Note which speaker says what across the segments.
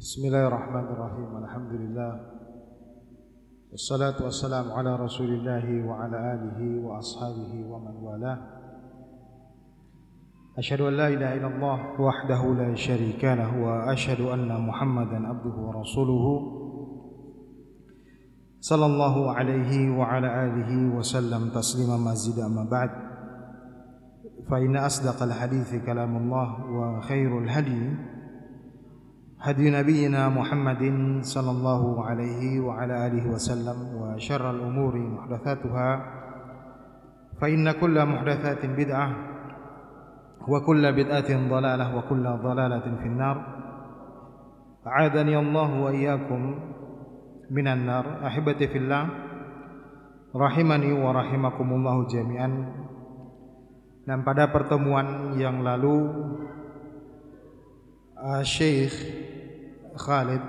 Speaker 1: بسم الله الرحمن الرحيم الحمد لله والصلاة والسلام على رسول الله وعلى آله وأصحابه ومن والاه أشهد أن لا إله إلا الله وحده لا شريك له وأشهد أن محمدا عبده ورسوله صلى الله عليه وعلى آله وسلم تسليما مزيدا أما بعد فإن أصدق الحديث كلام الله وخير الهدي هدي نبينا محمد صلى الله عليه وعلى آله وسلم وشر الأمور محدثاتها فإن كل محدثات بدعة وكل بدعة ضلالة وكل ضلالة في النار أعاذني الله وإياكم من النار أحبتي في الله rahimani wa rahimakumullahu jami'an dan pada pertemuan yang lalu Syekh Khalid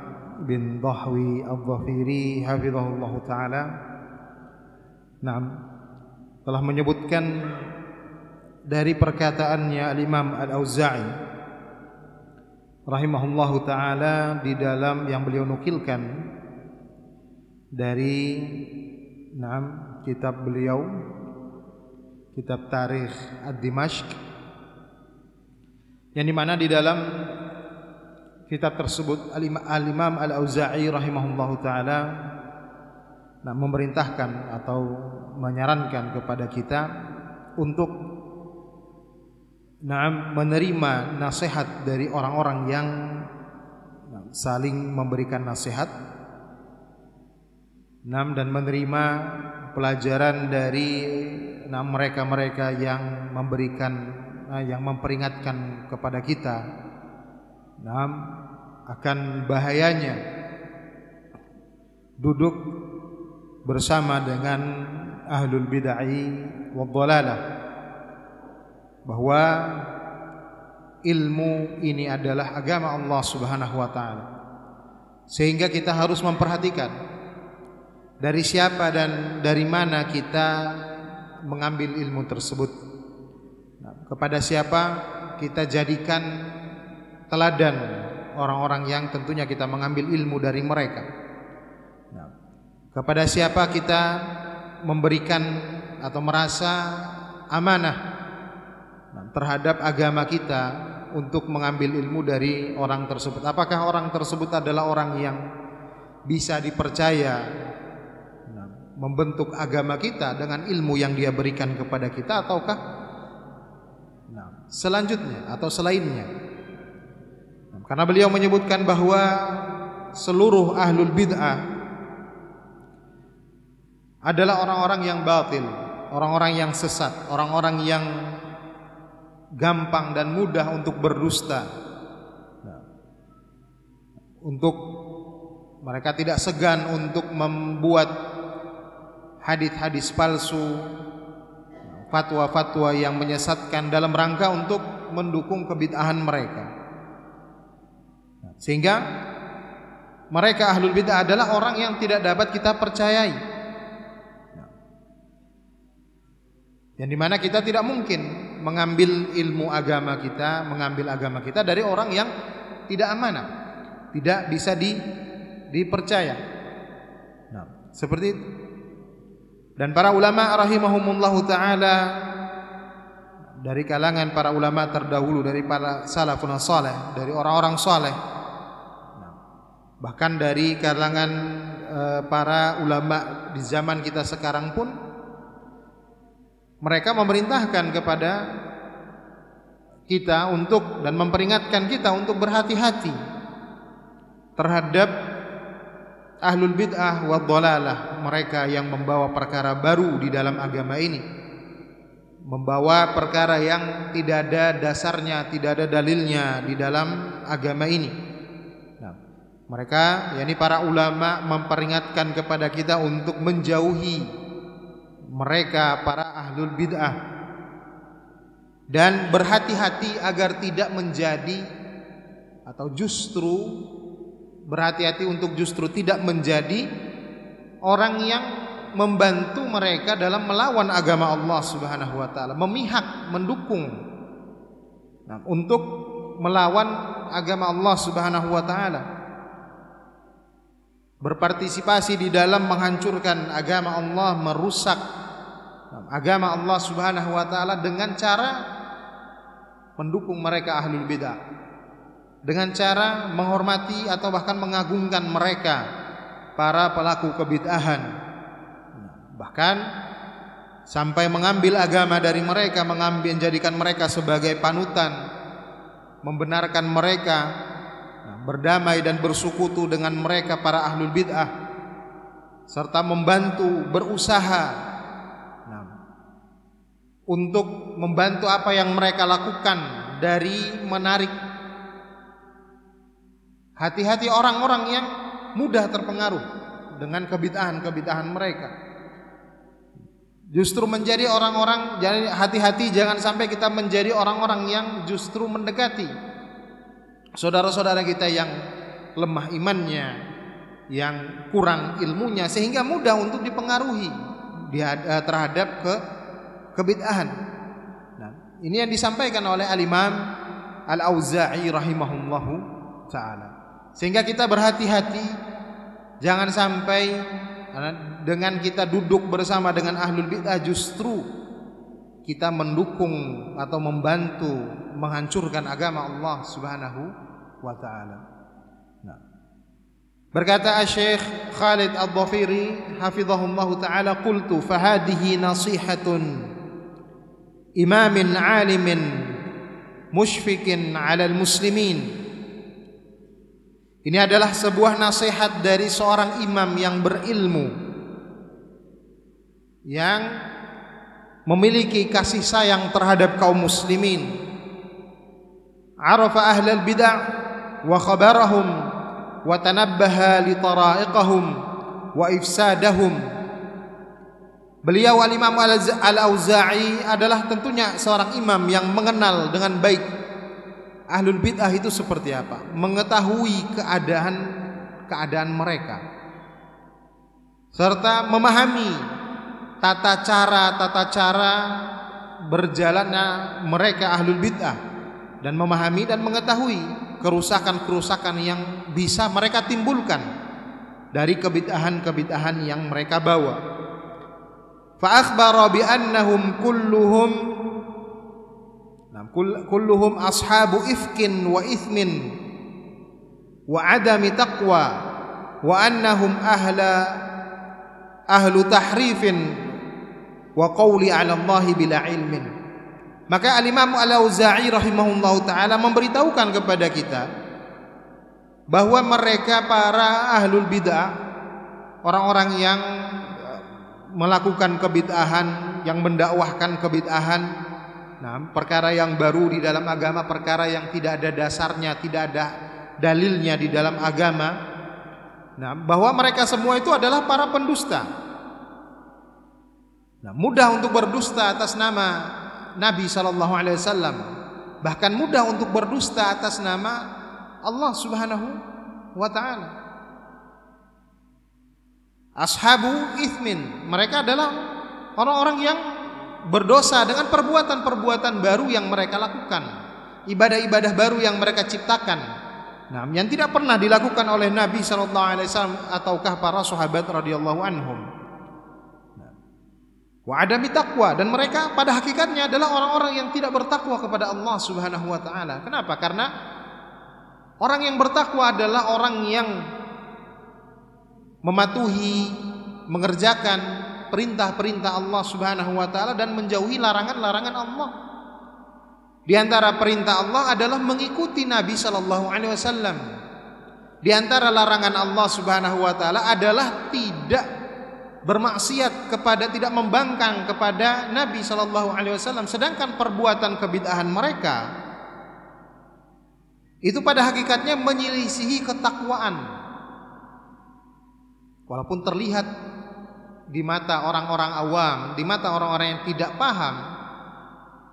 Speaker 1: bin Dahwi Al-Dhafiri hafizahullah taala nah, telah menyebutkan dari perkataannya Al-Imam Al-Auza'i rahimahullahu taala di dalam yang beliau nukilkan dari enam kitab beliau kitab Tarikh Ad-Dimashq yang di mana di dalam kitab tersebut Al-Imam Al-Auza'i rahimahullahu taala nah, memerintahkan atau menyarankan kepada kita untuk nah, menerima nasihat dari orang-orang yang nah, saling memberikan nasihat nah, dan menerima pelajaran dari nah, mereka-mereka yang memberikan nah, yang memperingatkan kepada kita nah, akan bahayanya duduk bersama dengan ahlul bid'ah wadhalalah bahwa ilmu ini adalah agama Allah Subhanahu wa taala. Sehingga kita harus memperhatikan dari siapa dan dari mana kita mengambil ilmu tersebut. Nah, kepada siapa kita jadikan teladan orang-orang yang tentunya kita mengambil ilmu dari mereka. Nah, kepada siapa kita memberikan atau merasa amanah nah, terhadap agama kita untuk mengambil ilmu dari orang tersebut. Apakah orang tersebut adalah orang yang bisa dipercaya nah, membentuk agama kita dengan ilmu yang dia berikan kepada kita ataukah selanjutnya atau selainnya? Karena beliau menyebutkan bahwa seluruh ahlul bid'ah adalah orang-orang yang batil, orang-orang yang sesat, orang-orang yang gampang dan mudah untuk berdusta. Untuk mereka tidak segan untuk membuat hadis-hadis palsu, fatwa-fatwa yang menyesatkan dalam rangka untuk mendukung kebid'ahan mereka. Sehingga mereka ahlul bid'ah adalah orang yang tidak dapat kita percayai. Yang di mana kita tidak mungkin mengambil ilmu agama kita, mengambil agama kita dari orang yang tidak amanah, tidak bisa di, dipercaya. Nah, seperti itu. Dan para ulama rahimahumullahu taala dari kalangan para ulama terdahulu dari para salafun saleh, dari orang-orang saleh. Bahkan dari kalangan uh, para ulama di zaman kita sekarang pun mereka memerintahkan kepada kita untuk dan memperingatkan kita untuk berhati-hati terhadap ahlul bid'ah wa dhalalah mereka yang membawa perkara baru di dalam agama ini. Membawa perkara yang tidak ada dasarnya tidak ada dalilnya di dalam agama ini mereka yakni para ulama memperingatkan kepada kita untuk menjauhi mereka para ahlul bid'ah dan berhati-hati agar tidak menjadi atau justru berhati-hati untuk justru tidak menjadi orang yang membantu mereka dalam melawan agama Allah Subhanahu wa taala, memihak, mendukung nah, untuk melawan agama Allah Subhanahu wa taala. Berpartisipasi di dalam menghancurkan agama Allah, merusak agama Allah Subhanahu wa taala dengan cara mendukung mereka ahlul bidah. Dengan cara menghormati atau bahkan mengagungkan mereka para pelaku kebid'ahan. Bahkan sampai mengambil agama dari mereka, mengambil menjadikan mereka sebagai panutan, membenarkan mereka berdamai dan bersekutu dengan mereka para ahlul bid'ah serta membantu berusaha nah, untuk membantu apa yang mereka lakukan dari menarik hati-hati orang-orang yang mudah terpengaruh dengan kebid'ahan-kebid'ahan mereka. Justru menjadi orang-orang hati-hati jangan sampai kita menjadi orang-orang yang justru mendekati saudara-saudara kita yang lemah imannya, yang kurang ilmunya sehingga mudah untuk dipengaruhi eh, terhadap ke kebid'ahan. Nah, ini yang disampaikan oleh Al-Imam Al-Auza'i rahimahullahu taala. Sehingga kita berhati-hati jangan sampai dengan kita duduk bersama dengan ahlul bid'ah justru kita mendukung atau membantu menghancurkan agama Allah Subhanahu wa taala. Nah. Berkata Syekh Khalid Al-Dhafiri hafizahullah taala qultu fahadihi nasihatun imamin alimin musyfikin 'ala muslimin Ini adalah sebuah nasihat dari seorang imam yang berilmu yang memiliki kasih sayang terhadap kaum muslimin khabarahum wa tanabbaha li tara'iqahum wa ifsadahum Beliau Al-Imam Al-Auza'i adalah tentunya seorang imam yang mengenal dengan baik ahlul bid'ah itu seperti apa, mengetahui keadaan keadaan mereka serta memahami tata cara tata cara berjalannya mereka ahlul bid'ah dan memahami dan mengetahui kerusakan-kerusakan yang bisa mereka timbulkan dari kebid'ahan-kebid'ahan yang mereka bawa. Fa akhbara bi annahum kulluhum kulluhum ashabu ifkin wa ithmin wa adami taqwa wa annahum ahla ahlu tahrifin wa qawli 'ala Allah bila ilmin. Maka Al-Imam Al-Auza'i rahimahullahu taala memberitahukan kepada kita bahwa mereka para ahlul bid'ah orang-orang yang eh, melakukan kebid'ahan, yang mendakwahkan kebid'ahan, nah, perkara yang baru di dalam agama, perkara yang tidak ada dasarnya, tidak ada dalilnya di dalam agama. Nah, bahwa mereka semua itu adalah para pendusta. Nah, mudah untuk berdusta atas nama Nabi sallallahu alaihi wasallam bahkan mudah untuk berdusta atas nama Allah Subhanahu wa taala. Ashabu ithmin, mereka adalah orang-orang yang berdosa dengan perbuatan-perbuatan baru yang mereka lakukan, ibadah-ibadah baru yang mereka ciptakan. Nah, yang tidak pernah dilakukan oleh Nabi sallallahu alaihi wasallam ataukah para sahabat radhiyallahu anhum wa adami taqwa dan mereka pada hakikatnya adalah orang-orang yang tidak bertakwa kepada Allah Subhanahu wa taala. Kenapa? Karena orang yang bertakwa adalah orang yang mematuhi, mengerjakan perintah-perintah Allah Subhanahu wa taala dan menjauhi larangan-larangan Allah. Di antara perintah Allah adalah mengikuti Nabi sallallahu alaihi wasallam. Di antara larangan Allah Subhanahu wa taala adalah tidak bermaksiat kepada tidak membangkang kepada Nabi Shallallahu Alaihi Wasallam sedangkan perbuatan kebid'ahan mereka itu pada hakikatnya menyelisihi ketakwaan. Walaupun terlihat di mata orang-orang awam di mata orang-orang yang tidak paham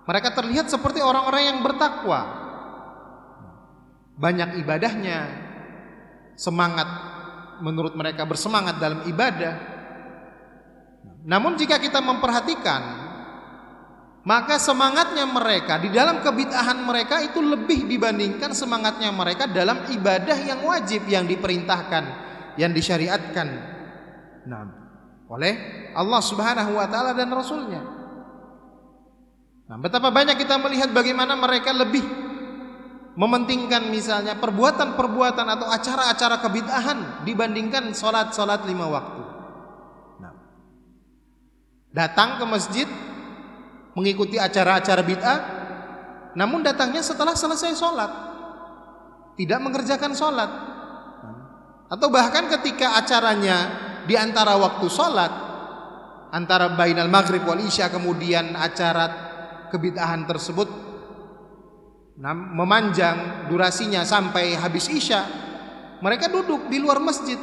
Speaker 1: mereka terlihat seperti orang-orang yang bertakwa. Banyak ibadahnya semangat menurut mereka bersemangat dalam ibadah namun jika kita memperhatikan maka semangatnya mereka di dalam kebid'ahan mereka itu lebih dibandingkan semangatnya mereka dalam ibadah yang wajib yang diperintahkan yang disyariatkan nah, oleh Allah Subhanahu wa taala dan rasulnya. Nah, betapa banyak kita melihat bagaimana mereka lebih mementingkan misalnya perbuatan-perbuatan atau acara-acara kebid'ahan dibandingkan sholat-sholat lima waktu. Datang ke masjid mengikuti acara-acara bid'ah, namun datangnya setelah selesai sholat, tidak mengerjakan sholat, atau bahkan ketika acaranya di antara waktu sholat, antara bainal maghrib wal isya kemudian acara kebid'ahan tersebut memanjang durasinya sampai habis isya mereka duduk di luar masjid.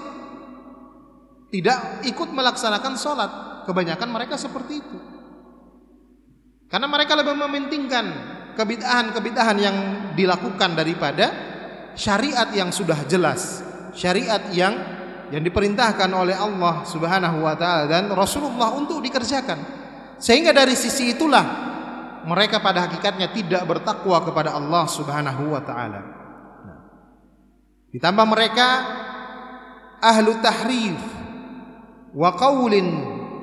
Speaker 1: Tidak ikut melaksanakan sholat kebanyakan mereka seperti itu karena mereka lebih mementingkan kebid'ahan-kebid'ahan yang dilakukan daripada syariat yang sudah jelas syariat yang yang diperintahkan oleh Allah Subhanahu wa taala dan Rasulullah untuk dikerjakan sehingga dari sisi itulah mereka pada hakikatnya tidak bertakwa kepada Allah Subhanahu wa taala. Nah. Ditambah mereka ahlu tahrif wa qaulin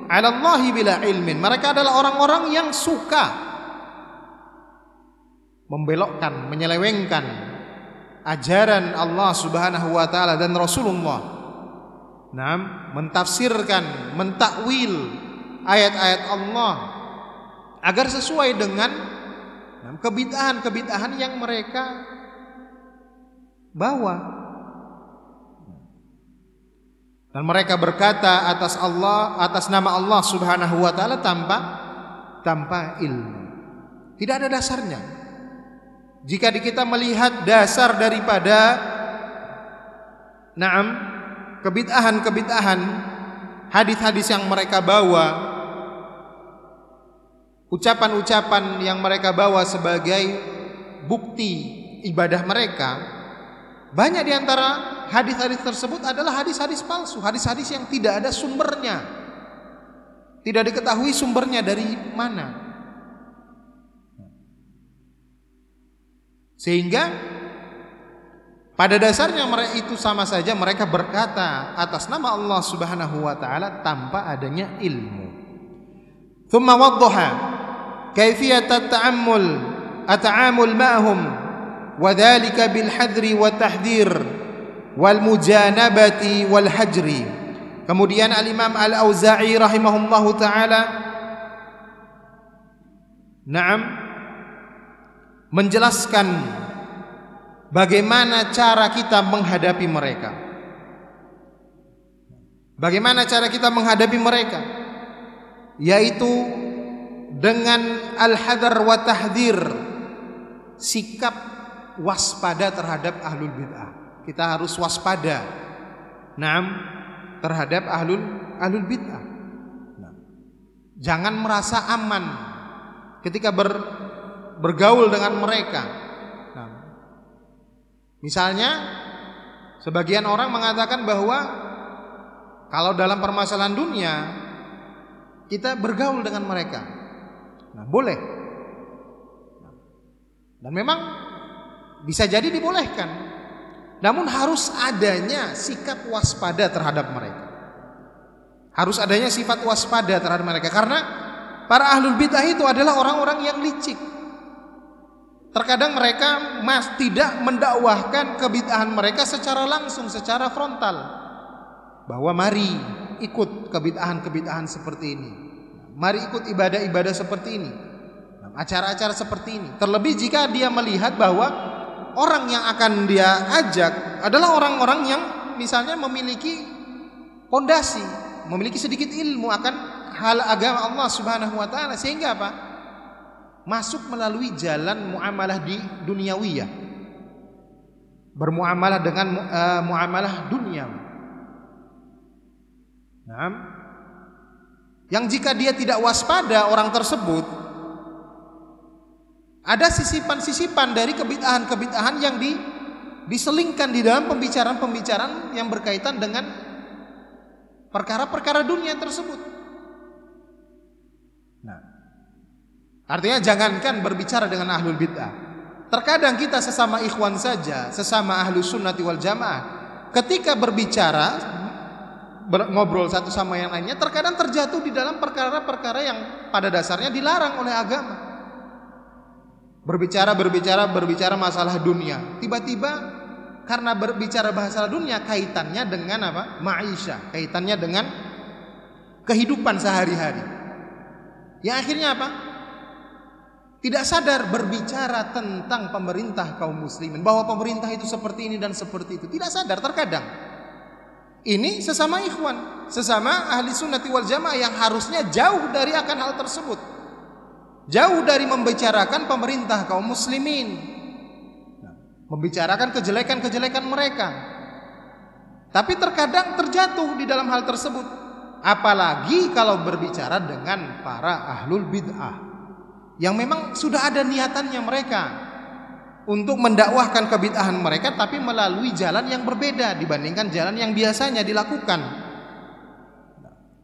Speaker 1: 'ala Allah bila ilmin. Mereka adalah orang-orang yang suka membelokkan, menyelewengkan ajaran Allah Subhanahu wa taala dan Rasulullah. Nah, mentafsirkan, mentakwil ayat-ayat Allah agar sesuai dengan kebid'ahan-kebid'ahan yang mereka bawa. Dan mereka berkata atas Allah, atas nama Allah Subhanahu wa taala tanpa tanpa ilmu. Tidak ada dasarnya. Jika kita melihat dasar daripada naam kebid'ahan-kebid'ahan hadis-hadis yang mereka bawa ucapan-ucapan yang mereka bawa sebagai bukti ibadah mereka banyak di antara hadis-hadis tersebut adalah hadis-hadis palsu, hadis-hadis yang tidak ada sumbernya. Tidak diketahui sumbernya dari mana. Sehingga pada dasarnya mereka itu sama saja mereka berkata atas nama Allah Subhanahu wa taala tanpa adanya ilmu. Thumma waddaha kaifiyat at-ta'ammul at-ta'amul ma'hum wa bil hadri wa tahdhir wal mujanabati wal hajri. Kemudian al-Imam Al-Auza'i rahimahullahu taala Naam menjelaskan bagaimana cara kita menghadapi mereka. Bagaimana cara kita menghadapi mereka? Yaitu dengan al-hadar wa tahdir, sikap waspada terhadap ahlul bid'ah. Kita harus waspada. Naam terhadap ahlul ahlul bid'ah. Jangan merasa aman ketika ber, bergaul dengan mereka. Nah, misalnya sebagian orang mengatakan bahwa kalau dalam permasalahan dunia kita bergaul dengan mereka Nah, boleh. Dan memang bisa jadi dibolehkan. Namun harus adanya sikap waspada terhadap mereka. Harus adanya sifat waspada terhadap mereka karena para ahlul bidah itu adalah orang-orang yang licik. Terkadang mereka mas tidak mendakwahkan kebid'ahan mereka secara langsung, secara frontal. Bahwa mari ikut kebid'ahan-kebid'ahan seperti ini. Mari ikut ibadah-ibadah seperti ini. Acara-acara seperti ini. Terlebih jika dia melihat bahwa orang yang akan dia ajak adalah orang-orang yang misalnya memiliki pondasi, memiliki sedikit ilmu akan hal agama Allah Subhanahu wa taala sehingga apa? Masuk melalui jalan muamalah di duniawiyah. Bermuamalah dengan uh, muamalah dunia. Nah, yang jika dia tidak waspada orang tersebut ada sisipan-sisipan dari kebid'ahan-kebid'ahan yang di, diselingkan di dalam pembicaraan-pembicaraan yang berkaitan dengan perkara-perkara dunia tersebut. Nah, artinya jangankan berbicara dengan ahlul bid'ah. Terkadang kita sesama ikhwan saja, sesama ahlu sunnati wal jamaah, ketika berbicara ber, ngobrol satu sama yang lainnya terkadang terjatuh di dalam perkara-perkara yang pada dasarnya dilarang oleh agama. Berbicara berbicara berbicara masalah dunia. Tiba-tiba karena berbicara bahasa dunia kaitannya dengan apa? Maisha, kaitannya dengan kehidupan sehari-hari. Yang akhirnya apa? Tidak sadar berbicara tentang pemerintah kaum muslimin bahwa pemerintah itu seperti ini dan seperti itu. Tidak sadar terkadang. Ini sesama ikhwan, sesama ahli sunnati wal jamaah yang harusnya jauh dari akan hal tersebut. Jauh dari membicarakan pemerintah kaum muslimin. Membicarakan kejelekan-kejelekan mereka. Tapi terkadang terjatuh di dalam hal tersebut. Apalagi kalau berbicara dengan para ahlul bid'ah. Yang memang sudah ada niatannya mereka untuk mendakwahkan kebid'ahan mereka tapi melalui jalan yang berbeda dibandingkan jalan yang biasanya dilakukan.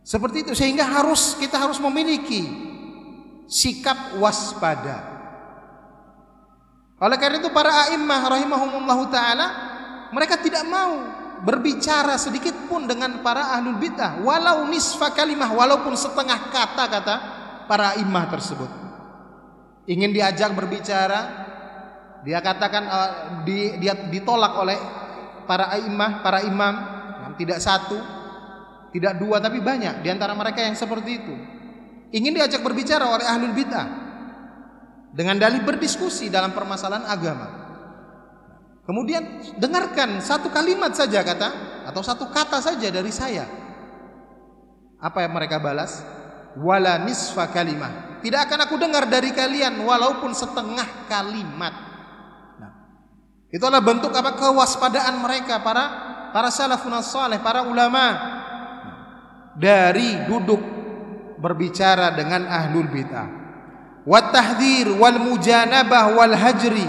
Speaker 1: Seperti itu sehingga harus kita harus memiliki sikap waspada. Oleh karena itu para a'immah rahimahumullahu taala mereka tidak mau berbicara sedikit pun dengan para ahlul bidah walau nisfa kalimah walaupun setengah kata kata para a'immah tersebut. Ingin diajak berbicara dia katakan uh, di, dia ditolak oleh para imam, para imam, tidak satu, tidak dua tapi banyak di antara mereka yang seperti itu. Ingin diajak berbicara oleh ahlul bid'ah dengan dalih berdiskusi dalam permasalahan agama. Kemudian dengarkan satu kalimat saja kata atau satu kata saja dari saya. Apa yang mereka balas? Wala nisfa kalimah. Tidak akan aku dengar dari kalian walaupun setengah kalimat. Itu adalah bentuk apa kewaspadaan mereka para para salafun saleh, para ulama dari duduk berbicara dengan ahlul bid'ah. Wa tahdhir wal mujanabah wal hajri.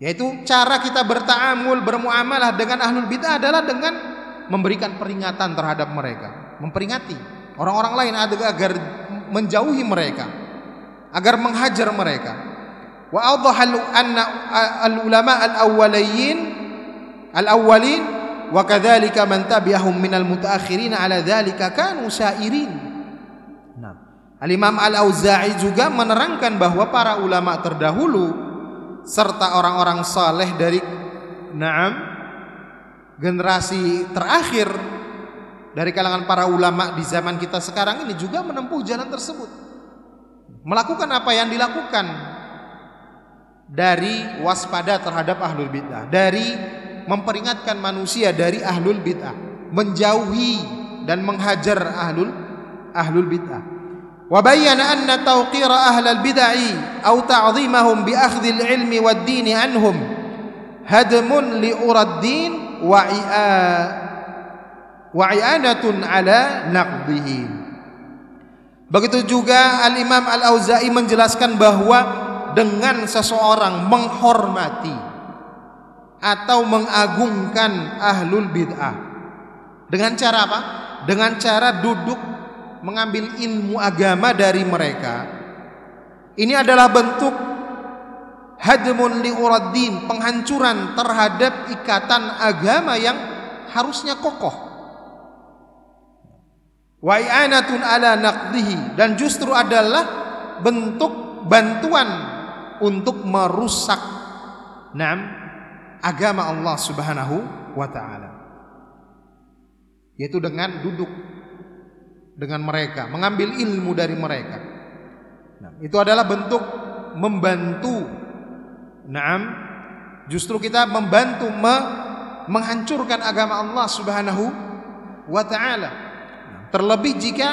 Speaker 1: Yaitu cara kita bertaamul, bermuamalah dengan ahlul bid'ah adalah dengan memberikan peringatan terhadap mereka, memperingati orang-orang lain agar menjauhi mereka, agar menghajar mereka wa awdaha anna al-ulama al-awwaliyin al-awwalin wa kadzalika man tabi'ahum minal mutaakhirin ala dzalika kanu sairin. Nah, Al-Imam Al-Auza'i juga menerangkan bahwa para ulama terdahulu serta orang-orang saleh dari na'am generasi terakhir dari kalangan para ulama di zaman kita sekarang ini juga menempuh jalan tersebut. Melakukan apa yang dilakukan dari waspada terhadap ahlul bid'ah, dari memperingatkan manusia dari ahlul bid'ah, menjauhi dan menghajar ahlul ahlul bid'ah. Wa bayyana anna tawqira ahlal bid'ah aw ta'dhimahum bi akhdhi al-ilmi wad-din anhum hadmun li urad-din wa wa i'anatun ala naqdihim. Begitu juga Al-Imam Al-Auza'i menjelaskan bahwa dengan seseorang menghormati atau mengagungkan ahlul bid'ah dengan cara apa? Dengan cara duduk mengambil ilmu agama dari mereka. Ini adalah bentuk hadmun liuraddin, penghancuran terhadap ikatan agama yang harusnya kokoh. Wa ala naqdihi dan justru adalah bentuk bantuan untuk merusak nam agama Allah Subhanahu wa taala. Yaitu dengan duduk dengan mereka, mengambil ilmu dari mereka. Nah, itu adalah bentuk membantu. Naam, justru kita membantu me menghancurkan agama Allah Subhanahu wa taala. Terlebih jika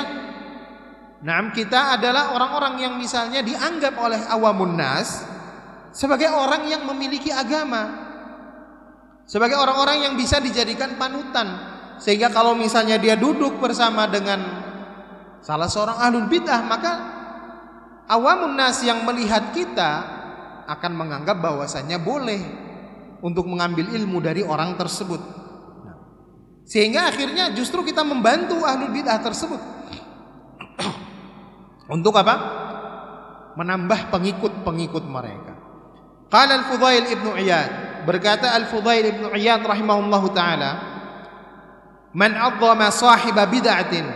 Speaker 1: Nah, kita adalah orang-orang yang misalnya dianggap oleh awamun nas sebagai orang yang memiliki agama. Sebagai orang-orang yang bisa dijadikan panutan. Sehingga kalau misalnya dia duduk bersama dengan salah seorang ahlul bidah, maka awamun nas yang melihat kita akan menganggap bahwasanya boleh untuk mengambil ilmu dari orang tersebut. Sehingga akhirnya justru kita membantu ahlul bidah tersebut. Untuk apa? Menambah pengikut-pengikut mereka. Qala al-Fudail Ibnu Iyad, berkata Al-Fudail ibn Iyad rahimahullahu taala, "Man 'azzama sahiba bid'atin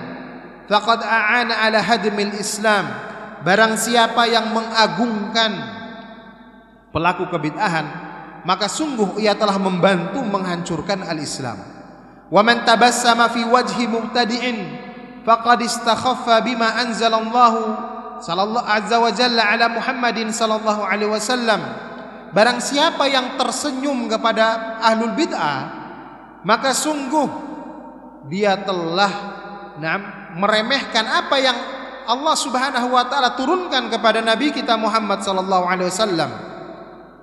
Speaker 1: faqad a'ana 'ala hadmil Islam." Barang siapa yang mengagungkan pelaku kebid'ahan, maka sungguh ia telah membantu menghancurkan al-Islam. Wa man tabassama fi wajhi mubtadi'in faqad istakhaffa bima anzalallahu sallallahu azza wa jalla ala Muhammadin sallallahu alaihi wasallam. Barang siapa yang tersenyum kepada ahlul bid'ah, maka sungguh dia telah nah, meremehkan apa yang Allah Subhanahu wa taala turunkan kepada nabi kita Muhammad sallallahu alaihi wasallam.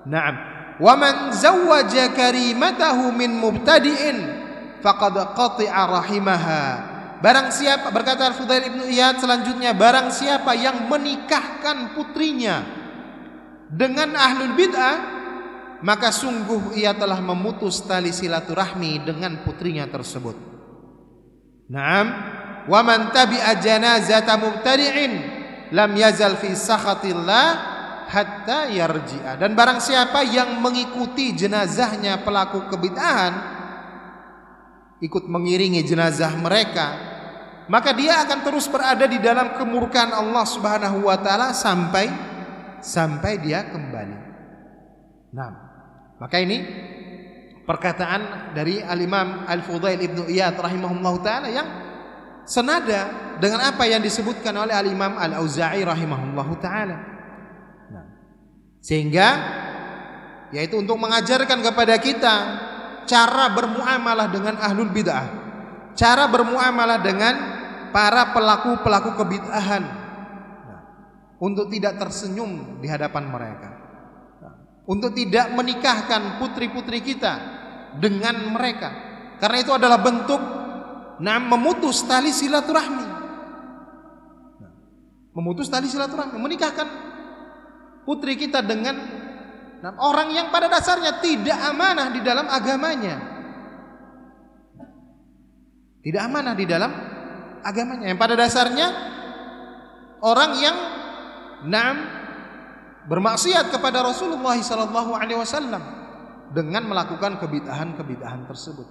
Speaker 1: Naam. Wa man zawwaja karimatahu min mubtadi'in faqad qati'a rahimaha. Barang siapa berkata Al-Fudail Ibnu Iyad selanjutnya barang siapa yang menikahkan putrinya dengan ahlul bid'ah maka sungguh ia telah memutus tali silaturahmi dengan putrinya tersebut. Naam wa man tabi'a janazata mubtadi'in lam yazal fi sakhatillah hatta yarji'a dan barang siapa yang mengikuti jenazahnya pelaku kebid'ahan ikut mengiringi jenazah mereka maka dia akan terus berada di dalam kemurkaan Allah Subhanahu wa taala sampai sampai dia kembali. Nah, maka ini perkataan dari Al-Imam Al-Fudail Ibnu Iyad rahimahullahu taala yang senada dengan apa yang disebutkan oleh Al-Imam Al-Auza'i rahimahullahu taala. Sehingga yaitu untuk mengajarkan kepada kita cara bermuamalah dengan ahlul bid'ah, cara bermuamalah dengan para pelaku-pelaku kebid'ahan untuk tidak tersenyum di hadapan mereka. Untuk tidak menikahkan putri-putri kita dengan mereka. Karena itu adalah bentuk nah memutus tali silaturahmi. Memutus tali silaturahmi, menikahkan putri kita dengan nah, orang yang pada dasarnya tidak amanah di dalam agamanya. Tidak amanah di dalam agamanya. Yang pada dasarnya orang yang nam bermaksiat kepada Rasulullah sallallahu alaihi wasallam dengan melakukan kebid'ahan-kebid'ahan tersebut.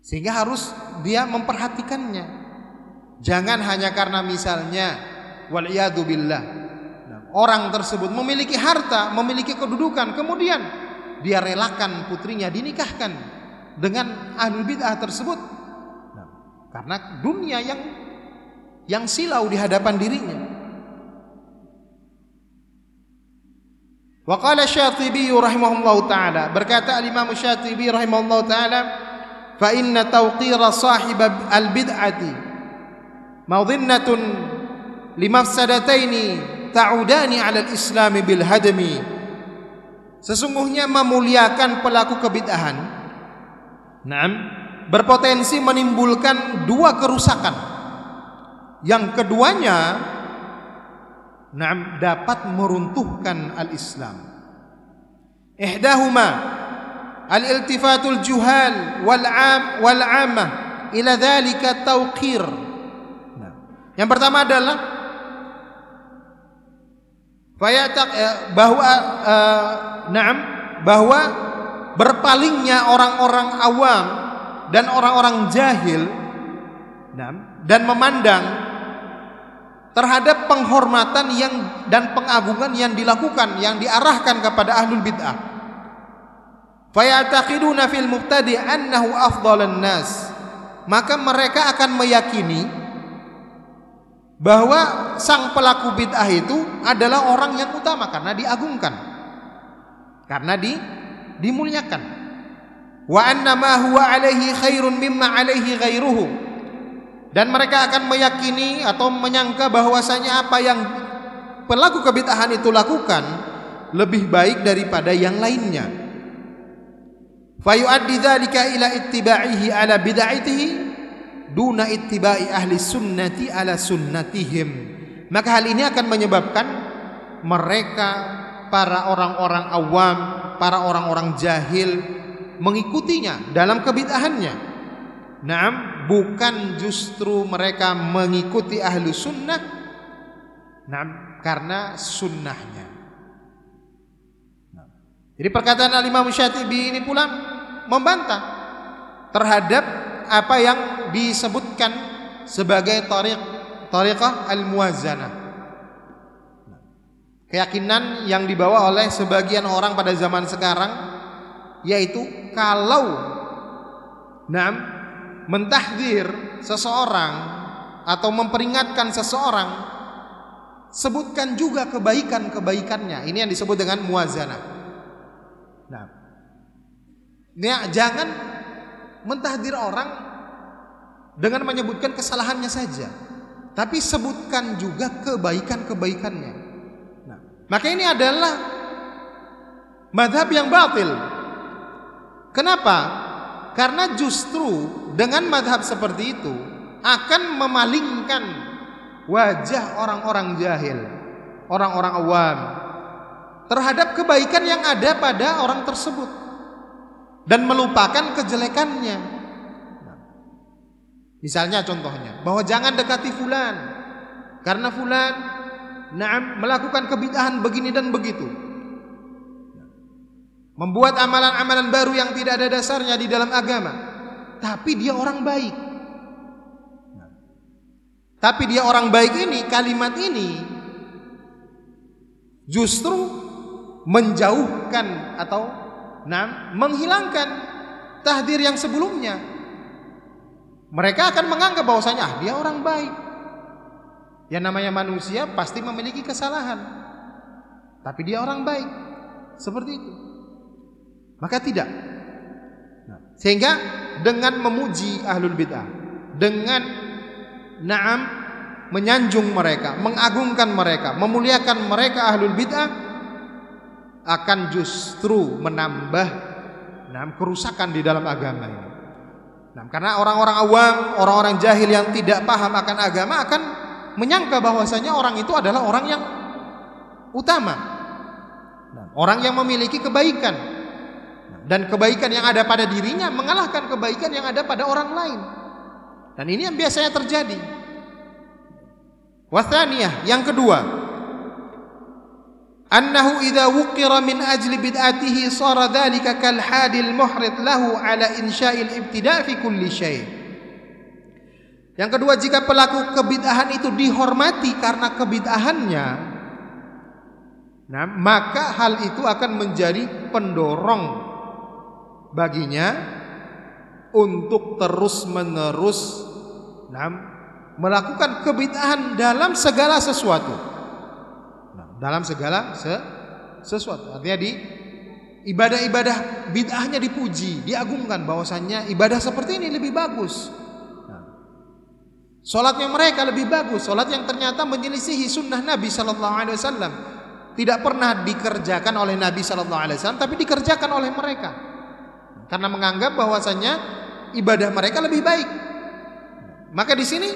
Speaker 1: Sehingga harus dia memperhatikannya. Jangan hanya karena misalnya wal billah. Nah, orang tersebut memiliki harta, memiliki kedudukan, kemudian dia relakan putrinya dinikahkan dengan ahli bid'ah tersebut. Nah, karena dunia yang yang silau di hadapan dirinya. Wa qala Syatibi rahimahullahu taala. Berkata Imam Syatibi rahimahullahu taala fa inna tawqira sahib al-bid'ati madhinnatun limafsadataini ta'udani 'ala al-islam bil hadmi. Sesungguhnya memuliakan pelaku kebid'ahan. Naam. Berpotensi menimbulkan dua kerusakan. Yang keduanya naam dapat meruntuhkan al-Islam ihdahuma al-iltifatul juhal wal am wal amah ila dzalika tauqir. Nah, yang pertama adalah fayatak ya, bahwa uh, na'am bahwa berpalingnya orang-orang awam dan orang-orang jahil dan memandang terhadap penghormatan yang dan pengagungan yang dilakukan yang diarahkan kepada ahlul bid'ah. Fayataqiduna fil mubtadi annahu afdalan nas. Maka mereka akan meyakini bahwa sang pelaku bid'ah itu adalah orang yang utama karena diagungkan. Karena di dimuliakan. Wa anna ma huwa alaihi khairun mimma alaihi ghairuhu dan mereka akan meyakini atau menyangka bahwasanya apa yang pelaku kebid'ahan itu lakukan lebih baik daripada yang lainnya. Fayuaddi dzalika ila ittiba'ihi ala bid'atihi duna ittiba'i ahli sunnati ala sunnatihim. Maka hal ini akan menyebabkan mereka para orang-orang awam para orang-orang jahil mengikutinya dalam kebid'ahannya. Naam bukan justru mereka mengikuti ahlu sunnah. Naam. Karena sunnahnya. Jadi perkataan Al-Imam Syatibi ini pula membantah terhadap apa yang disebutkan sebagai tariq tariqah al-muwazzanah. Keyakinan yang dibawa oleh sebagian orang pada zaman sekarang yaitu kalau nam mentahdir seseorang atau memperingatkan seseorang sebutkan juga kebaikan-kebaikannya. Ini yang disebut dengan muwazanah. Nah, ya, jangan mentahdir orang dengan menyebutkan kesalahannya saja, tapi sebutkan juga kebaikan-kebaikannya. Nah, maka ini adalah madhab yang batil. Kenapa? Karena justru dengan madhab seperti itu akan memalingkan wajah orang-orang jahil, orang-orang awam terhadap kebaikan yang ada pada orang tersebut dan melupakan kejelekannya. Misalnya contohnya bahwa jangan dekati fulan karena fulan na'am melakukan kebid'ahan begini dan begitu. Membuat amalan-amalan baru yang tidak ada dasarnya di dalam agama. Tapi dia orang baik. Tapi dia orang baik ini, kalimat ini justru menjauhkan atau nah, menghilangkan tahdir yang sebelumnya. Mereka akan menganggap bahwasanya ah, dia orang baik. Yang namanya manusia pasti memiliki kesalahan. Tapi dia orang baik. Seperti itu. Maka tidak. Nah, sehingga dengan memuji ahlul bid'ah, dengan na'am menyanjung mereka, mengagungkan mereka, memuliakan mereka ahlul bid'ah akan justru menambah nah, kerusakan di dalam agama ini. Nah, karena orang-orang awam, orang-orang jahil yang tidak paham akan agama akan menyangka bahwasanya orang itu adalah orang yang utama. Orang yang memiliki kebaikan. Dan kebaikan yang ada pada dirinya mengalahkan kebaikan yang ada pada orang lain. Dan ini yang biasanya terjadi. Wathaniyah, yang kedua, annahu idza wuqira min ajli bid'atihi sara dhalika kal hadil muhrid lahu ala insya'il ibtida' fi kulli syai'. Yang kedua jika pelaku kebid'ahan itu dihormati karena kebid'ahannya nah maka hal itu akan menjadi pendorong baginya untuk terus-menerus nah, melakukan kebid'ahan dalam segala sesuatu dalam segala se sesuatu. Artinya di ibadah-ibadah bid'ahnya dipuji, diagungkan bahwasannya ibadah seperti ini lebih bagus. Nah, Salatnya mereka lebih bagus, salat yang ternyata menyelisihi sunnah Nabi sallallahu alaihi wasallam. Tidak pernah dikerjakan oleh Nabi sallallahu alaihi wasallam tapi dikerjakan oleh mereka. Karena menganggap bahwasannya ibadah mereka lebih baik. Maka di sini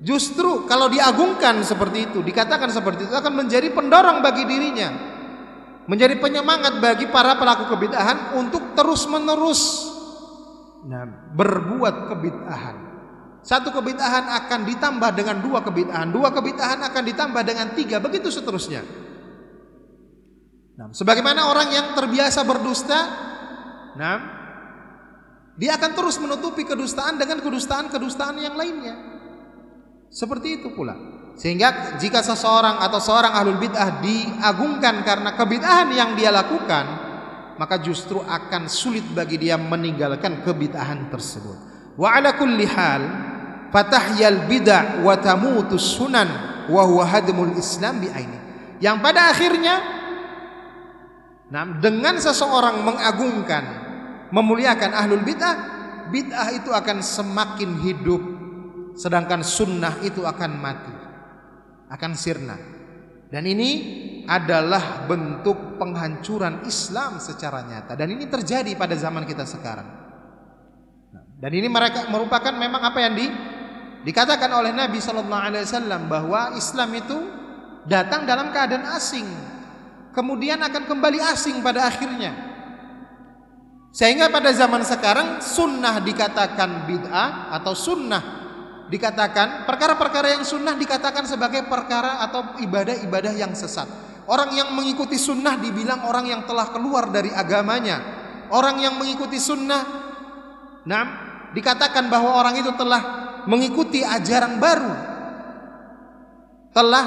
Speaker 1: Justru kalau diagungkan seperti itu, dikatakan seperti itu akan menjadi pendorong bagi dirinya. Menjadi penyemangat bagi para pelaku kebid'ahan untuk terus-menerus nah, berbuat kebid'ahan. Satu kebid'ahan akan ditambah dengan dua kebid'ahan, dua kebid'ahan akan ditambah dengan tiga, begitu seterusnya. Nah, sebagaimana orang yang terbiasa berdusta, nah, dia akan terus menutupi kedustaan dengan kedustaan-kedustaan yang lainnya. Seperti itu pula. Sehingga jika seseorang atau seorang ahlul bid'ah diagungkan karena kebid'ahan yang dia lakukan, maka justru akan sulit bagi dia meninggalkan kebid'ahan tersebut. Wa ala kulli hal fatahyal bid'ah wa tamutus sunan wa huwa hadmul Islam bi. Yang pada akhirnya dengan seseorang mengagungkan, memuliakan ahlul bid'ah, bid'ah itu akan semakin hidup sedangkan sunnah itu akan mati akan sirna. Dan ini adalah bentuk penghancuran Islam secara nyata. Dan ini terjadi pada zaman kita sekarang. Dan ini mereka merupakan memang apa yang di, dikatakan oleh Nabi Shallallahu Alaihi Wasallam bahwa Islam itu datang dalam keadaan asing. Kemudian akan kembali asing pada akhirnya sehingga pada zaman sekarang sunnah dikatakan bid'ah atau sunnah dikatakan perkara-perkara yang sunnah dikatakan sebagai perkara atau ibadah-ibadah yang sesat. Orang yang mengikuti sunnah dibilang orang yang telah keluar dari agamanya. Orang yang mengikuti sunnah, nah, dikatakan bahwa orang itu telah mengikuti ajaran baru, telah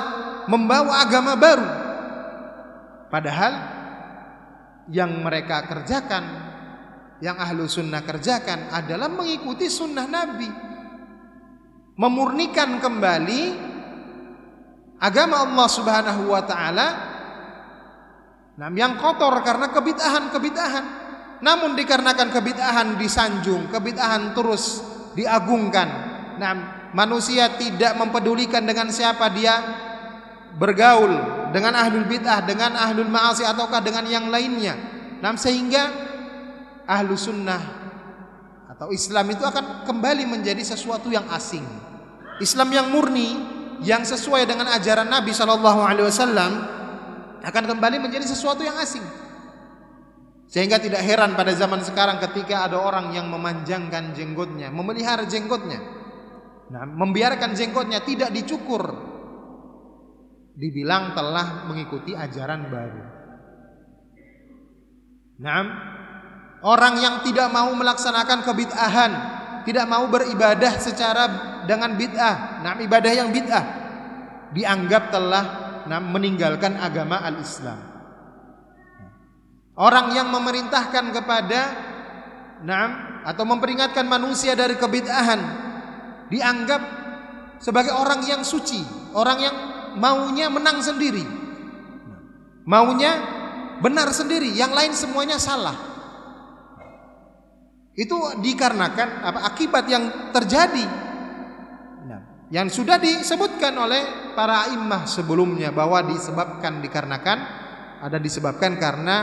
Speaker 1: membawa agama baru. Padahal yang mereka kerjakan, yang ahlu sunnah kerjakan adalah mengikuti sunnah Nabi, memurnikan kembali agama Allah Subhanahu wa taala yang kotor karena kebid'ahan-kebid'ahan. Namun dikarenakan kebid'ahan disanjung, kebid'ahan terus diagungkan. Nah, manusia tidak mempedulikan dengan siapa dia bergaul dengan ahlul bid'ah, dengan ahlul ma'asi ataukah dengan yang lainnya. Nah, sehingga ahlu sunnah atau Islam itu akan kembali menjadi sesuatu yang asing. Islam yang murni, yang sesuai dengan ajaran Nabi Shallallahu Alaihi Wasallam akan kembali menjadi sesuatu yang asing. Sehingga tidak heran pada zaman sekarang ketika ada orang yang memanjangkan jenggotnya, memelihara jenggotnya. Nah, membiarkan jenggotnya tidak dicukur. Dibilang telah mengikuti ajaran baru. Nah, orang yang tidak mau melaksanakan kebid'ahan, tidak mau beribadah secara dengan bid'ah, nah ibadah yang bid'ah dianggap telah nah, meninggalkan agama al-Islam. Orang yang memerintahkan kepada nah, atau memperingatkan manusia dari kebid'ahan dianggap sebagai orang yang suci, orang yang maunya menang sendiri. Maunya benar sendiri, yang lain semuanya salah. Itu dikarenakan apa akibat yang terjadi yang sudah disebutkan oleh para imah sebelumnya bahwa disebabkan dikarenakan ada disebabkan karena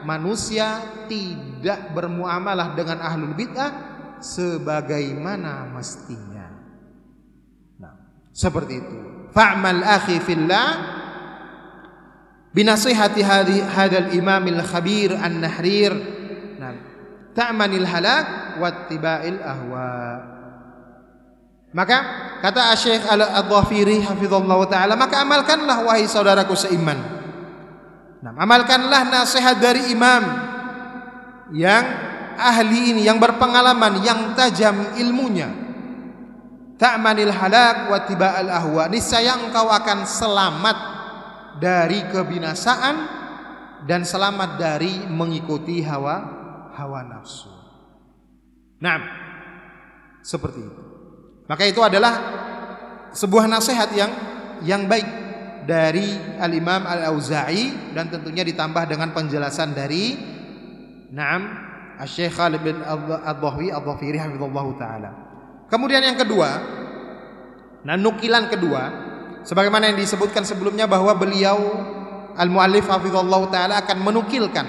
Speaker 1: manusia tidak bermuamalah dengan ahlul bid'ah sebagaimana mestinya. Nah, seperti itu. Fa'mal akhi fillah binasihati hadal imamil khabir an-nahrir. Nah, ta'manil halak wattiba'il ahwa'. Maka kata Syekh Al-Dhafiri hafizallahu taala, maka amalkanlah wahai saudaraku seiman. Nah, amalkanlah nasihat dari imam yang ahli ini, yang berpengalaman, yang tajam ilmunya. Ta'manil halak wa tiba'al ahwa. Niscaya engkau akan selamat dari kebinasaan dan selamat dari mengikuti hawa hawa nafsu. Nah, seperti itu. Maka itu adalah sebuah nasihat yang yang baik dari Al-Imam Al-Auza'i dan tentunya ditambah dengan penjelasan dari Naam Asy-Syaikh Khalid bin Ad-Dhahwi Ad-Dhafiri hafizallahu taala. Kemudian yang kedua, nah nukilan kedua sebagaimana yang disebutkan sebelumnya bahwa beliau Al-Muallif hafizallahu taala akan menukilkan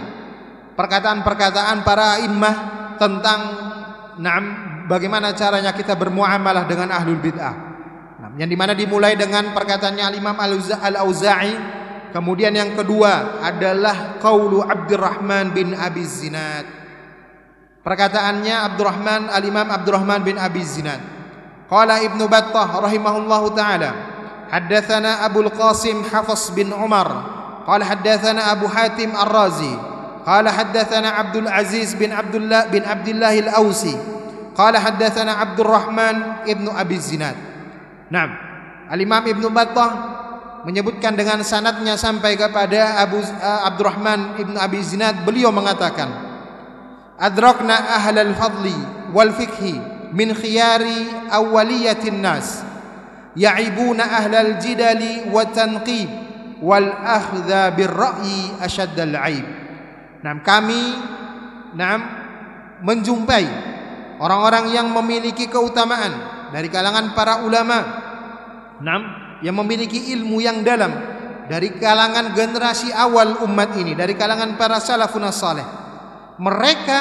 Speaker 1: perkataan-perkataan para imam tentang naam bagaimana caranya kita bermuamalah dengan ahlul bid'ah. Nah, yang di mana dimulai dengan perkataannya Al-Imam Al-Auza'i, kemudian yang kedua adalah qaulu Abdurrahman bin Abi Zinad. Perkataannya Abdurrahman Al-Imam Abdurrahman bin Abi Zinad. Qala Ibnu Battah rahimahullahu taala, haddatsana Abu Al-Qasim Hafiz bin Umar, qala haddatsana Abu Hatim Ar-Razi, qala haddatsana Abdul Aziz bin Abdullah bin Abdullah Al-Ausi. Qala haddatsana Abdurrahman ibnu Abi Zinad. Naam. Al-Imam Ibnu Battah menyebutkan dengan sanadnya sampai kepada Abu uh, Abdurrahman ibnu Abi Zinad beliau mengatakan Adrakna ahlal fadli wal fikhi min khiyari awwaliyatin nas ya'ibuna ahlal jidali wa tanqib wal akhdha bir ra'yi ashaddal aib. Nah, kami nah menjumpai orang-orang yang memiliki keutamaan dari kalangan para ulama. Enam, yang memiliki ilmu yang dalam dari kalangan generasi awal umat ini, dari kalangan para salafun saleh. Mereka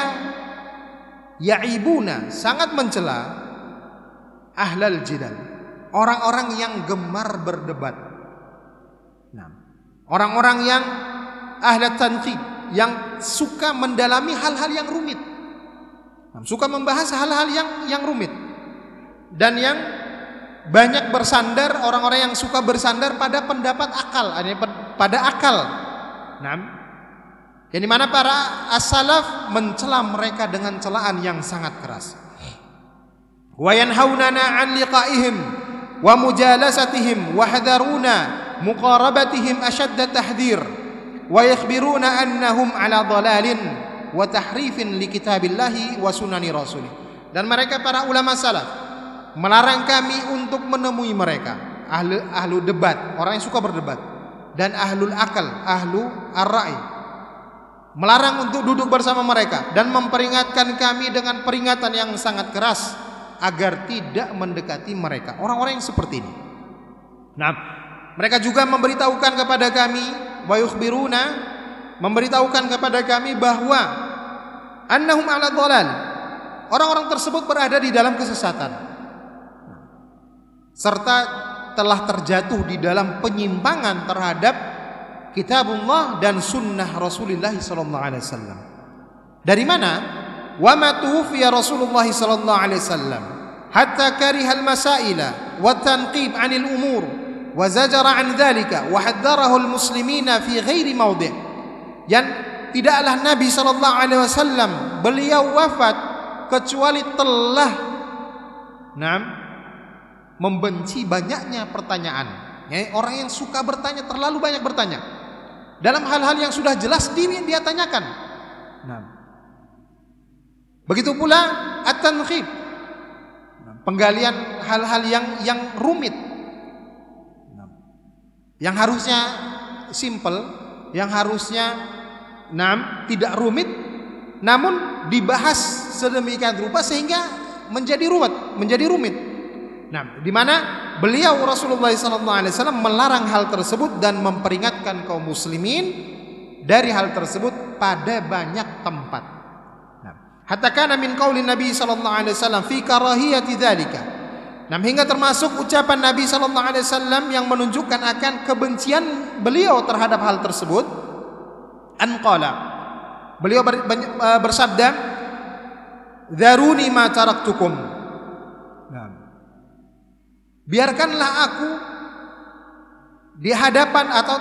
Speaker 1: yaibuna sangat mencela ahlal jidal, orang-orang yang gemar berdebat. Nah, orang-orang yang ahlat tanqid, yang suka mendalami hal-hal yang rumit. Suka membahas hal-hal yang yang rumit. Dan yang banyak bersandar orang-orang yang suka bersandar pada pendapat akal, pada akal. Nah, yang di mana para as-salaf mencela mereka dengan celaan yang sangat keras. Wa 'an liqa'ihim wa mujalasatihim wa hadaruna muqarabatihim ashadda tahdhir wa yakhbiruna annahum 'ala dhalalin wa tahrifin li kitabillahi wa sunani rasulih. Dan mereka para ulama salaf melarang kami untuk menemui mereka ahlu ahlu debat, orang yang suka berdebat dan ahlul akal, ahlu ar-ra'i. Melarang untuk duduk bersama mereka dan memperingatkan kami dengan peringatan yang sangat keras agar tidak mendekati mereka. Orang-orang yang seperti ini. Nah, mereka juga memberitahukan kepada kami wa yukhbiruna memberitahukan kepada kami bahwa annahum ala dhalal. Orang-orang tersebut berada di dalam kesesatan. Serta telah terjatuh di dalam penyimpangan terhadap kitabullah dan sunnah Rasulullah sallallahu alaihi wasallam. Dari mana? Wa ma Rasulullah sallallahu alaihi wasallam hatta kariha al-masaila wa tanqib 'anil umur 'an dhalika wa haddarahu al-muslimina fi ghairi mawdi'. Yang tidaklah Nabi sallallahu alaihi wasallam beliau wafat kecuali telah Naam membenci banyaknya pertanyaan. Ya, orang yang suka bertanya terlalu banyak bertanya. Dalam hal-hal yang sudah jelas diri dia tanyakan. Nah. Begitu pula at-tanqib. Penggalian hal-hal yang yang rumit. Yang harusnya simple, yang harusnya nam tidak rumit namun dibahas sedemikian rupa sehingga menjadi ruwet, menjadi rumit. Nah, di mana beliau Rasulullah SAW melarang hal tersebut dan memperingatkan kaum muslimin dari hal tersebut pada banyak tempat. Hatta kana min qaulin Nabi sallallahu alaihi wasallam fi karahiyati dzalika. Nah, hingga termasuk ucapan Nabi sallallahu alaihi wasallam yang menunjukkan akan kebencian beliau terhadap hal tersebut. An qala. Beliau bersabda, "Dzaruni ma taraktukum." Biarkanlah aku di hadapan atau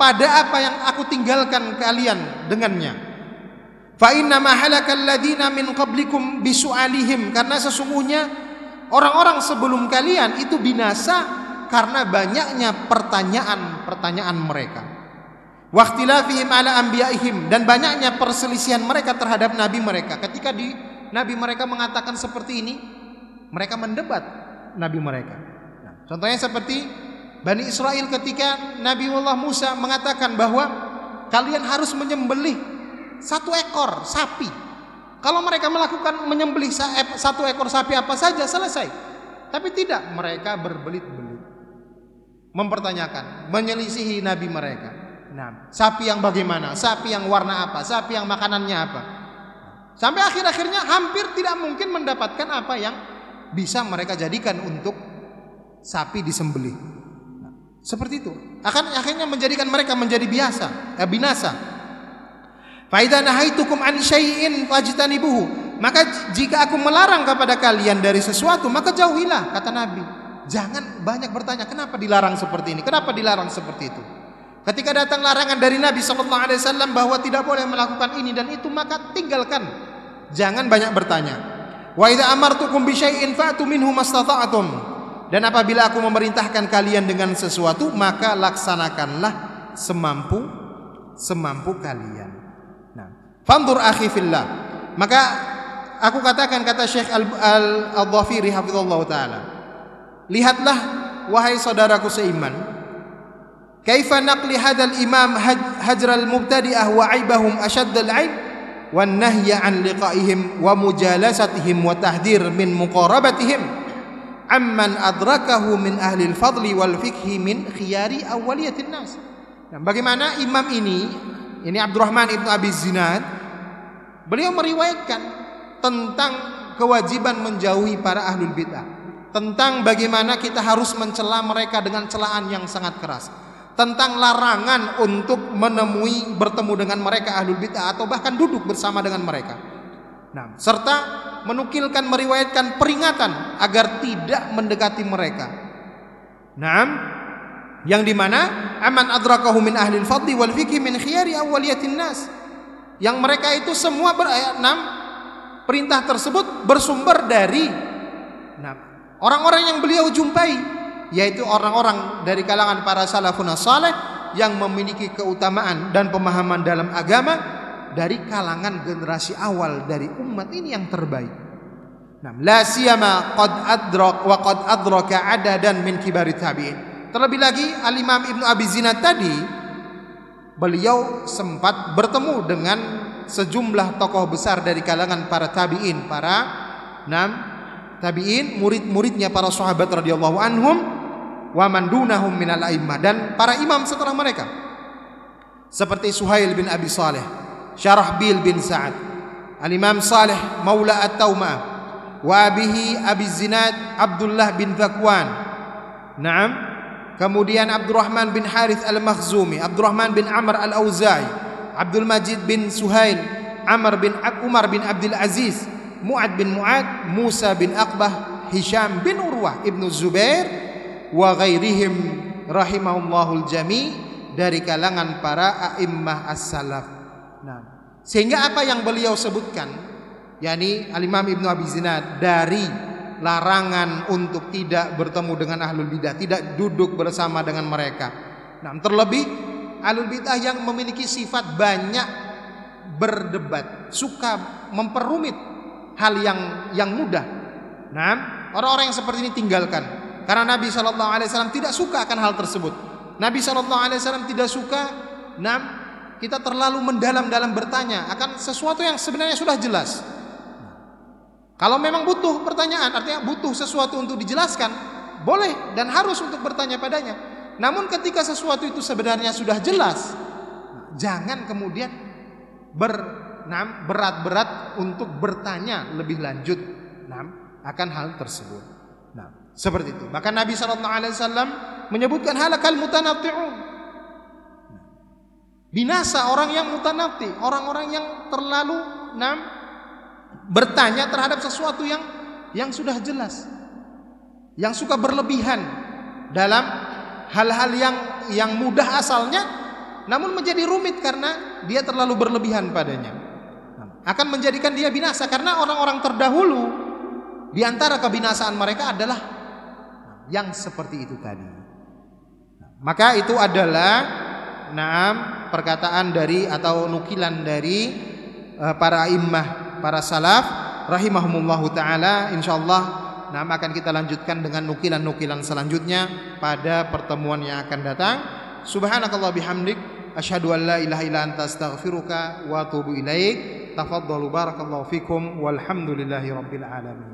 Speaker 1: pada apa yang aku tinggalkan kalian dengannya. Fa inna ma halakal ladina min qablikum bisu'alihim karena sesungguhnya orang-orang sebelum kalian itu binasa karena banyaknya pertanyaan-pertanyaan mereka. Waqtilafihim ala anbiya'ihim dan banyaknya perselisihan mereka terhadap nabi mereka. Ketika di nabi mereka mengatakan seperti ini, mereka mendebat nabi mereka. Contohnya seperti Bani Israel ketika Nabi Allah Musa mengatakan bahwa kalian harus menyembelih satu ekor sapi. Kalau mereka melakukan menyembelih satu ekor sapi apa saja selesai. Tapi tidak, mereka berbelit-belit. Mempertanyakan, menyelisihi Nabi mereka. Nah, sapi yang bagaimana? Sapi yang warna apa? Sapi yang makanannya apa? Sampai akhir-akhirnya hampir tidak mungkin mendapatkan apa yang bisa mereka jadikan untuk sapi disembelih. Nah, seperti itu. Akan akhirnya menjadikan mereka menjadi biasa, eh, binasa. Fa nahaitukum an syai'in fajtanibuhu. Maka jika aku melarang kepada kalian dari sesuatu, maka jauhilah kata Nabi. Jangan banyak bertanya kenapa dilarang seperti ini, kenapa dilarang seperti itu. Ketika datang larangan dari Nabi sallallahu alaihi wasallam bahwa tidak boleh melakukan ini dan itu, maka tinggalkan. Jangan banyak bertanya. Wa idza amartukum bi syai'in fa'tu minhu mastata'tum. Dan apabila aku memerintahkan kalian dengan sesuatu, maka laksanakanlah semampu semampu kalian. Fandur akhi fillah. Maka aku katakan kata Syekh Al-Dhafiri Al hafizallahu taala. Lihatlah wahai saudaraku seiman, kaifa naqli hadal imam hajral mubtadi'ah wa aibahum ashaddal aib wan nahya an liqa'ihim wa mujalasatihim wa tahdir min muqarabatihim amman adrakahu min ahli fadli wal fikhi min khiyari awwaliyatin nas. Nah, bagaimana imam ini, ini Abdurrahman ibnu Abi Zinad, beliau meriwayatkan tentang kewajiban menjauhi para ahlul bid'ah, tentang bagaimana kita harus mencela mereka dengan celaan yang sangat keras, tentang larangan untuk menemui bertemu dengan mereka ahlul bid'ah atau bahkan duduk bersama dengan mereka. Nah, serta menukilkan meriwayatkan peringatan agar tidak mendekati mereka. Naam, yang di mana aman adrakahu min ahli al-fadli wal fikhi min khiyari awwaliyatin nas yang mereka itu semua berayat 6 perintah tersebut bersumber dari orang-orang yang beliau jumpai yaitu orang-orang dari kalangan para salafun saleh yang memiliki keutamaan dan pemahaman dalam agama dari kalangan generasi awal dari umat ini yang terbaik. Nah, la siyama qad adrak wa qad adraka adadan min kibari tabi'in. Terlebih lagi Al-Imam Ibnu Abi Zinad tadi beliau sempat bertemu dengan sejumlah tokoh besar dari kalangan para tabi'in, para enam tabi'in, murid-muridnya para sahabat radhiyallahu anhum wa man dunahum minal a'immah dan para imam setelah mereka. Seperti Suhail bin Abi Saleh, Syarahbil bin Sa'ad, Al-Imam Saleh Maula At-Taumah, wa abihi Abi Zinad Abdullah bin Zakwan. Naam, kemudian Abdurrahman bin Harith Al-Makhzumi, Abdurrahman bin Amr Al-Auza'i, Abdul Majid bin Suhail, Amr bin Umar bin Abdul Aziz, Mu'ad bin Mu'ad, Musa bin Aqbah, Hisham bin Urwah, Ibnu Zubair wa ghairihim rahimahumullah jami dari kalangan para a'immah as-salaf. Nah, sehingga apa yang beliau sebutkan yakni Al-Imam Ibnu Abi Zinad dari larangan untuk tidak bertemu dengan ahlul bidah, tidak duduk bersama dengan mereka. Nah, terlebih ahlul bidah yang memiliki sifat banyak berdebat, suka memperumit hal yang yang mudah. Nah, orang-orang yang seperti ini tinggalkan. Karena Nabi Shallallahu Alaihi Wasallam tidak suka akan hal tersebut. Nabi Shallallahu Alaihi Wasallam tidak suka, nah kita terlalu mendalam dalam bertanya akan sesuatu yang sebenarnya sudah jelas. Kalau memang butuh pertanyaan, artinya butuh sesuatu untuk dijelaskan, boleh dan harus untuk bertanya padanya. Namun ketika sesuatu itu sebenarnya sudah jelas, jangan kemudian berat-berat untuk bertanya lebih lanjut akan hal tersebut. Nah, seperti itu. Maka Nabi Shallallahu Alaihi Wasallam menyebutkan halakal mutanatti'un. Binasa orang yang mutanati, orang-orang yang terlalu nam bertanya terhadap sesuatu yang yang sudah jelas. Yang suka berlebihan dalam hal-hal yang yang mudah asalnya namun menjadi rumit karena dia terlalu berlebihan padanya. Akan menjadikan dia binasa karena orang-orang terdahulu di antara kebinasaan mereka adalah yang seperti itu tadi. Maka itu adalah naam perkataan dari atau nukilan dari uh, para immah para salaf rahimahumullahu taala insyaallah nah akan kita lanjutkan dengan nukilan-nukilan selanjutnya pada pertemuan yang akan datang. Subhanakallah bihamdik asyhadu an la ilaha illa anta astaghfiruka wa atubu ilaik. Tafaddalu barakallahu fikum walhamdulillahi rabbil alamin